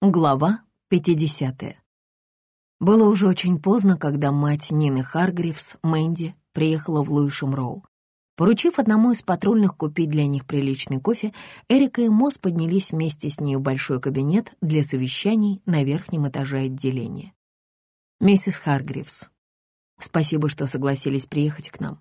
Глава 50. Было уже очень поздно, когда мать Нины Харгривс, Мэнди, приехала в Луишем Роу. Поручив одному из патрульных купить для них приличный кофе, Эрика и Мосс поднялись вместе с ней в большой кабинет для совещаний на верхнем этаже отделения. «Миссис Харгривс, спасибо, что согласились приехать к нам».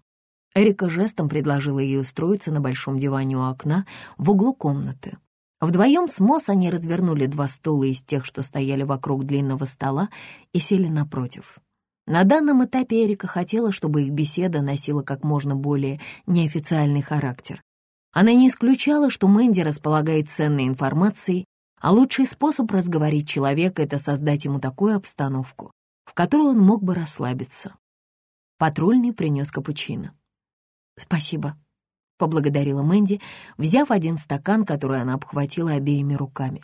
Эрика жестом предложила ей устроиться на большом диване у окна в углу комнаты. Вдвоем с Мосс они развернули два стула из тех, что стояли вокруг длинного стола, и сели напротив. На данном этапе Эрика хотела, чтобы их беседа носила как можно более неофициальный характер. Она не исключала, что Мэнди располагает ценной информацией, а лучший способ разговорить человека — это создать ему такую обстановку, в которой он мог бы расслабиться. Патрульный принес капучино. «Спасибо», — поблагодарила Мэнди, взяв один стакан, который она обхватила обеими руками.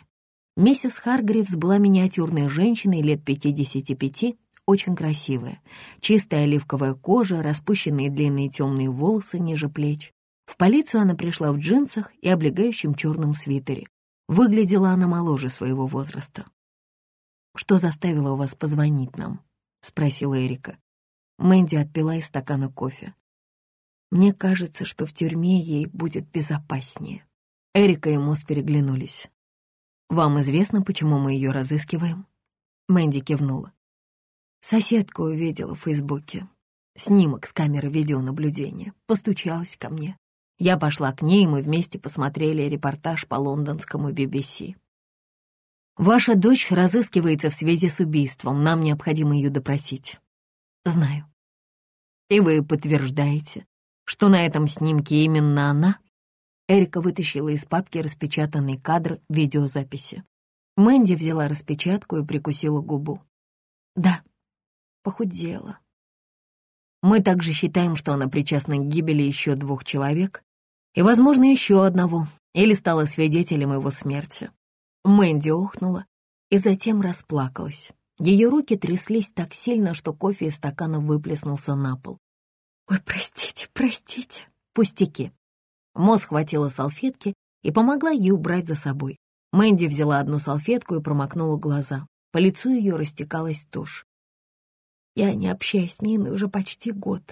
Миссис Харгривс была миниатюрной женщиной лет 55, очень красивая. Чистая оливковая кожа, распущенные длинные темные волосы ниже плеч. В полицию она пришла в джинсах и облегающем черном свитере. Выглядела она моложе своего возраста. «Что заставило вас позвонить нам?» — спросила Эрика. Мэнди отпила из стакана кофе. Мне кажется, что в тюрьме ей будет безопаснее. Эрика и Мосс переглянулись. «Вам известно, почему мы ее разыскиваем?» Мэнди кивнула. Соседка увидела в Фейсбуке снимок с камеры видеонаблюдения, постучалась ко мне. Я пошла к ней, и мы вместе посмотрели репортаж по лондонскому BBC. «Ваша дочь разыскивается в связи с убийством, нам необходимо ее допросить». «Знаю». «И вы подтверждаете, что на этом снимке именно она? Эрика вытащила из папки распечатанный кадр видеозаписи. Мэнди взяла распечатку и прикусила губу. Да, похудела. Мы также считаем, что она причастна к гибели еще двух человек и, возможно, еще одного, или стала свидетелем его смерти. Мэнди охнула и затем расплакалась. Ее руки тряслись так сильно, что кофе из стакана выплеснулся на пол. «Ой, простите, простите». «Пустяки». Мо схватила салфетки и помогла ей убрать за собой. Мэнди взяла одну салфетку и промокнула глаза. По лицу ее растекалась тушь. Я не общаюсь с Ниной уже почти год.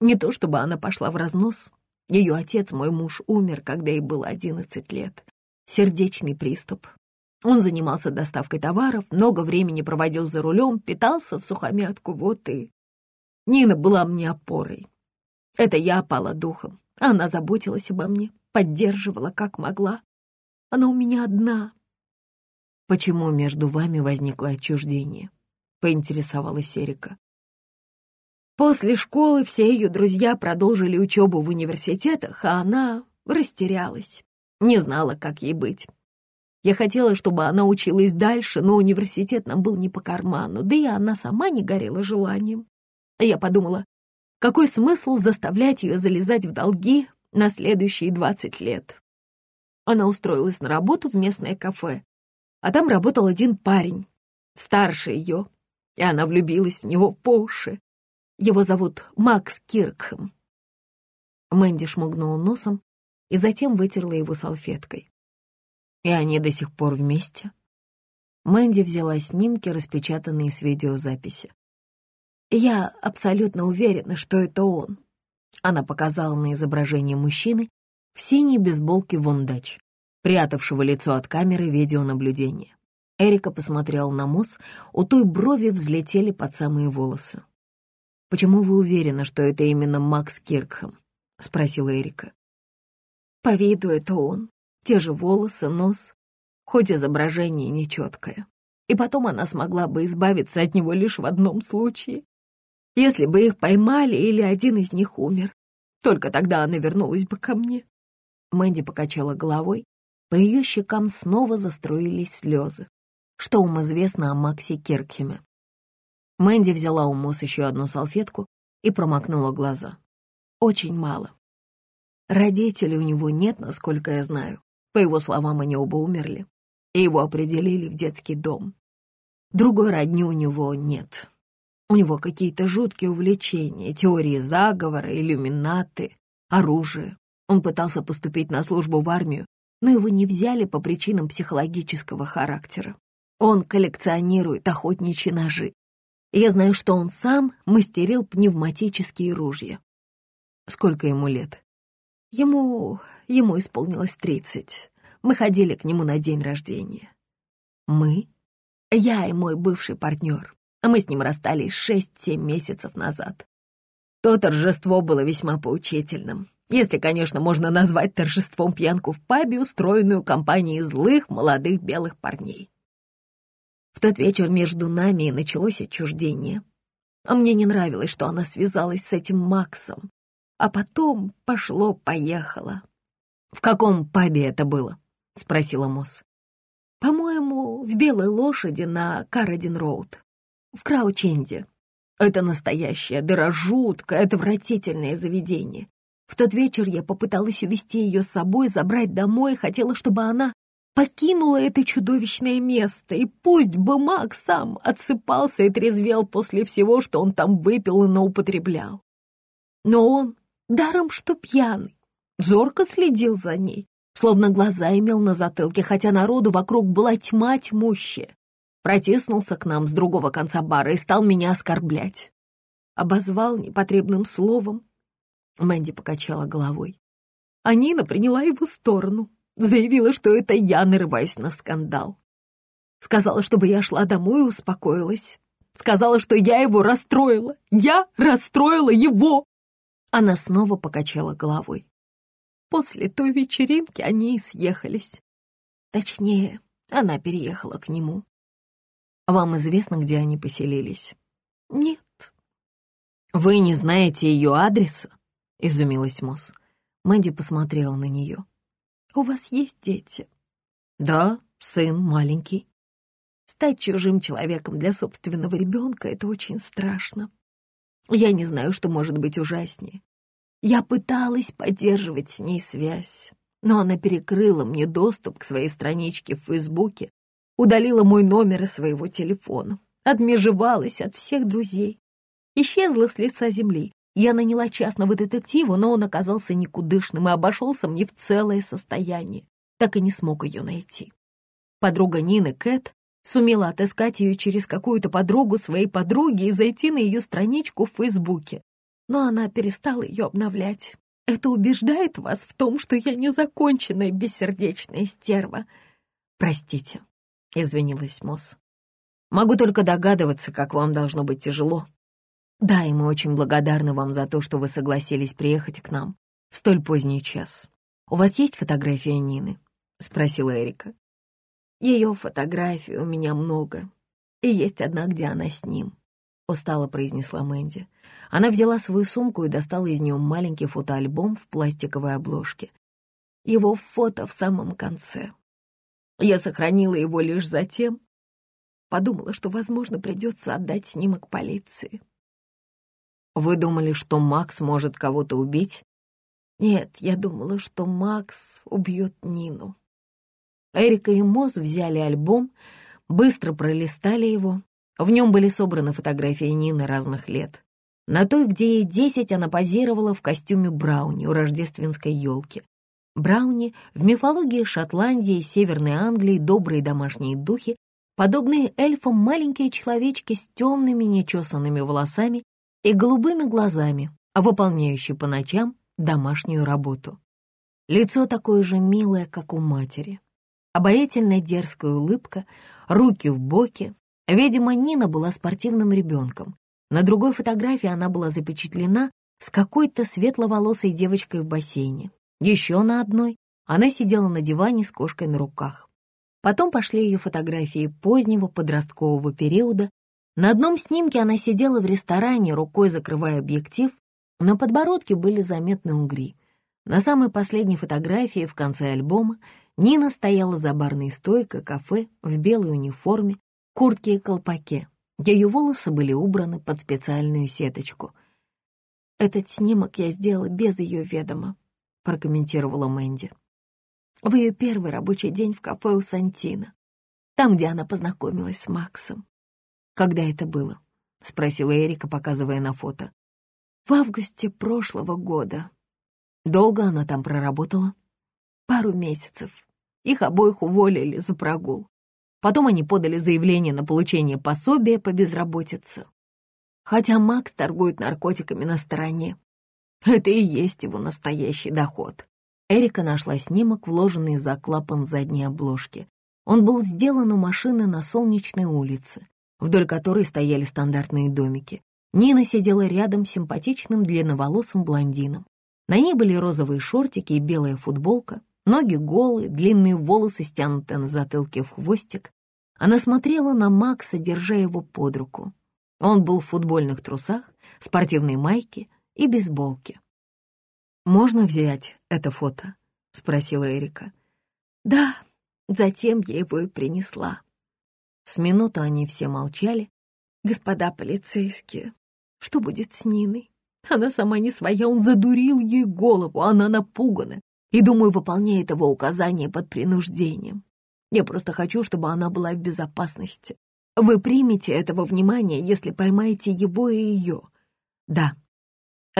Не то чтобы она пошла в разнос. Ее отец, мой муж, умер, когда ей было одиннадцать лет. Сердечный приступ. Он занимался доставкой товаров, много времени проводил за рулем, питался в сухомятку, вот и... Нина была мне опорой. Это я опала духом. Она заботилась обо мне, поддерживала как могла. Она у меня одна. Почему между вами возникло отчуждение? Поинтересовалась Эрика. После школы все ее друзья продолжили учебу в университетах, а она растерялась, не знала, как ей быть. Я хотела, чтобы она училась дальше, но университет нам был не по карману, да и она сама не горела желанием. Я подумала, какой смысл заставлять ее залезать в долги на следующие двадцать лет? Она устроилась на работу в местное кафе, а там работал один парень, старше ее, и она влюбилась в него по уши. Его зовут Макс Киркхэм. Мэнди шмугнула носом и затем вытерла его салфеткой. И они до сих пор вместе. Мэнди взяла снимки, распечатанные с видеозаписи. Я абсолютно уверена, что это он. Она показала на изображение мужчины в синей бейсболке Вондач, прятавшего лицо от камеры видеонаблюдения. Эрика посмотрела на Мосс, у той брови взлетели под самые волосы. «Почему вы уверены, что это именно Макс Киркхэм?» — спросила Эрика. «По виду это он. Те же волосы, нос, хоть изображение нечеткое. И потом она смогла бы избавиться от него лишь в одном случае, если бы их поймали или один из них умер. Только тогда она вернулась бы ко мне. Мэнди покачала головой. По ее щекам снова заструились слезы. Что вам известно о Максе Киркхеме? Мэнди взяла у Мосс еще одну салфетку и промокнула глаза. Очень мало. Родителей у него нет, насколько я знаю. По его словам, они оба умерли, и его определили в детский дом. Другой родни у него нет, у него какие-то жуткие увлечения, теории заговора, иллюминаты, оружие. Он пытался поступить на службу в армию, но его не взяли по причинам психологического характера. Он коллекционирует охотничьи ножи. Я знаю, что он сам мастерил пневматические ружья. Сколько ему лет? Ему... ему исполнилось тридцать. Мы ходили к нему на день рождения. Мы? Я и мой бывший партнер. Мы с ним расстались шесть-семь месяцев назад. То торжество было весьма поучительным. Если, конечно, можно назвать торжеством пьянку в пабе, устроенную компанией злых молодых белых парней. В тот вечер между нами и началось отчуждение. А мне не нравилось, что она связалась с этим Максом. А потом пошло-поехало. «В каком пабе это было?» — спросила Мосс. «По-моему, в «Белой лошади» на Карадин-Роуд, в Краученде. Это настоящее, дыра жуткое, отвратительное заведение. В тот вечер я попыталась увести ее с собой, забрать домой, хотела, чтобы она покинула это чудовищное место, и пусть бы Макс сам отсыпался и трезвел после всего, что он там выпил и наупотреблял. Но он, даром что пьяный, зорко следил за ней, словно глаза имел на затылке, хотя народу вокруг была тьма тьмущая. Протиснулся к нам с другого конца бара и стал меня оскорблять. Обозвал непотребным словом. Мэнди покачала головой. А Нина приняла его сторону, заявила, что это я нарываюсь на скандал. Сказала, чтобы я шла домой и успокоилась. Сказала, что я его расстроила. Я расстроила его. Она снова покачала головой. После той вечеринки они и съехались. Точнее, она переехала к нему. Вам известно, где они поселились? Нет. Вы не знаете ее адреса? Изумилась Мосс. Мэнди посмотрела на нее. «У вас есть дети?» «Да, сын маленький». «Стать чужим человеком для собственного ребенка — это очень страшно. Я не знаю, что может быть ужаснее. Я пыталась поддерживать с ней связь, но она перекрыла мне доступ к своей страничке в Фейсбуке, удалила мой номер из своего телефона, отмежевалась от всех друзей, исчезла с лица земли. Я наняла частного детектива, но он оказался никудышным и обошелся мне в целое состояние. Так и не смог ее найти. Подруга Нины, Кэт, сумела отыскать ее через какую-то подругу своей подруги и зайти на ее страничку в Фейсбуке. Но она перестала ее обновлять. Это убеждает вас в том, что я незаконченная бессердечная стерва. Простите, — извинилась Мосс. Могу только догадываться, как вам должно быть тяжело да, и мы очень благодарны вам за то, что вы согласились приехать к нам в столь поздний час. У вас есть фотография Нины?» — спросила Эрика. «Ее фотографий у меня много, и есть одна, где она с ним», — устало произнесла Мэнди. Она взяла свою сумку и достала из нее маленький фотоальбом в пластиковой обложке. Его фото в самом конце. Я сохранила его лишь затем, подумала, что, возможно, придется отдать снимок полиции. Вы думали, что Макс может кого-то убить? Нет, я думала, что Макс убьет Нину. Эрика и Моз взяли альбом, быстро пролистали его. В нем были собраны фотографии Нины разных лет. На той, где ей десять, она позировала в костюме Брауни у рождественской елки. Брауни в мифологии Шотландии и Северной Англии добрые домашние духи, подобные эльфам маленькие человечки с темными нечесанными волосами и голубыми глазами, выполняющий по ночам домашнюю работу. Лицо такое же милое, как у матери. Обаятельная дерзкая улыбка, руки в боки. Видимо, Нина была спортивным ребенком. На другой фотографии она была запечатлена с какой-то светловолосой девочкой в бассейне. Еще на одной она сидела на диване с кошкой на руках. Потом пошли ее фотографии позднего подросткового периода, на одном снимке она сидела в ресторане, рукой закрывая объектив. На подбородке были заметны угри. На самой последней фотографии в конце альбома Нина стояла за барной стойкой кафе в белой униформе, куртке и колпаке. Ее волосы были убраны под специальную сеточку. «Этот снимок я сделала без ее ведома», — прокомментировала Мэнди. «В ее первый рабочий день в кафе у Сантина, там, где она познакомилась с Максом. «Когда это было?» — спросила Эрика, показывая на фото. «В августе прошлого года». «Долго она там проработала?» «Пару месяцев. Их обоих уволили за прогул. Потом они подали заявление на получение пособия по безработице. Хотя Макс торгует наркотиками на стороне. Это и есть его настоящий доход. Эрика нашла снимок, вложенный за клапан задней обложки. Он был сделан у машины на солнечной улице, вдоль которой стояли стандартные домики. Нина сидела рядом с симпатичным длинноволосым блондином. На ней были розовые шортики и белая футболка, ноги голые, длинные волосы стянуты на затылке в хвостик. Она смотрела на Макса, держа его под руку. Он был в футбольных трусах, спортивной майке и бейсболке. «Можно взять это фото?» — спросила Эрика. «Да, затем я его и принесла». С минуту они все молчали. «Господа полицейские, что будет с Ниной? Она сама не своя, он задурил ей голову, она напугана и, думаю, выполняет его указания под принуждением. Я просто хочу, чтобы она была в безопасности. Вы примете этого внимания, если поймаете его и ее. Да,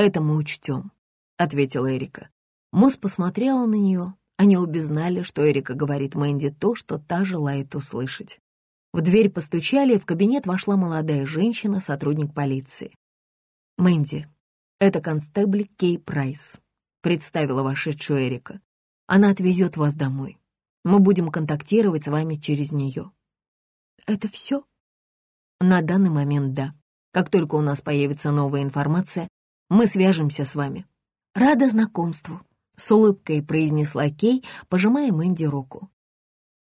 это мы учтем, — ответила Эрика. Мосс посмотрела на нее. Они обе знали, что Эрика говорит Мэнди то, что та желает услышать. В дверь постучали, и в кабинет вошла молодая женщина, сотрудник полиции. «Мэнди, это констебль Кей Прайс», — представила вошедшую Эрика. «Она отвезет вас домой. Мы будем контактировать с вами через нее». «Это все?» «На данный момент да. Как только у нас появится новая информация, мы свяжемся с вами». «Рада знакомству», — с улыбкой произнесла Кей, пожимая Мэнди руку.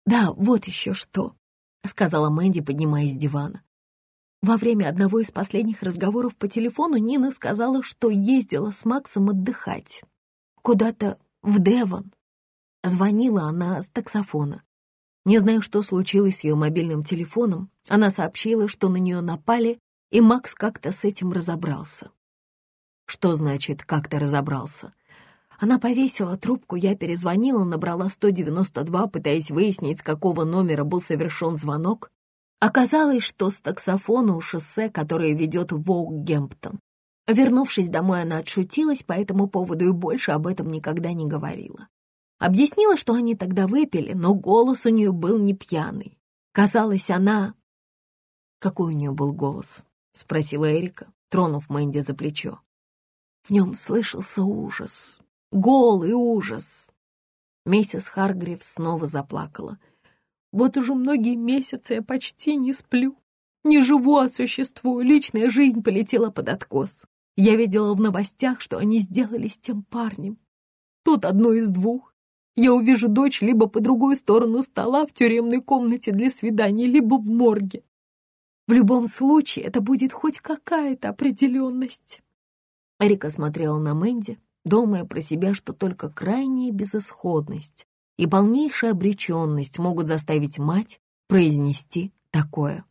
«Да, вот еще что», — сказала Мэнди, поднимаясь с дивана. Во время одного из последних разговоров по телефону Нина сказала, что ездила с Максом отдыхать. Куда-то в Девон. Звонила она с таксофона. Не знаю, что случилось с ее мобильным телефоном. Она сообщила, что на нее напали, и Макс как-то с этим разобрался. Что значит «как-то разобрался»? Она повесила трубку, я перезвонила, набрала 192, пытаясь выяснить, с какого номера был совершен звонок. Оказалось, что с таксофона у шоссе, которое ведет в Воугемптон. Вернувшись домой, она отшутилась по этому поводу и больше об этом никогда не говорила. Объяснила, что они тогда выпили, но голос у нее был не пьяный. Казалось, она... «Какой у нее был голос?» — спросила Эрика, тронув Мэнди за плечо. В нем слышался ужас, голый ужас. Миссис Харгрив снова заплакала — вот уже многие месяцы я почти не сплю. Не живу, а существую. Личная жизнь полетела под откос. Я видела в новостях, что они сделали с тем парнем. Тут одно из двух. Я увижу дочь либо по другую сторону стола в тюремной комнате для свиданий, либо в морге. В любом случае, это будет хоть какая-то определенность. Эрика смотрела на Мэнди, думая про себя, что только крайняя безысходность и полнейшая обреченность могут заставить мать произнести такое.